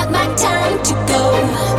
not my time to go.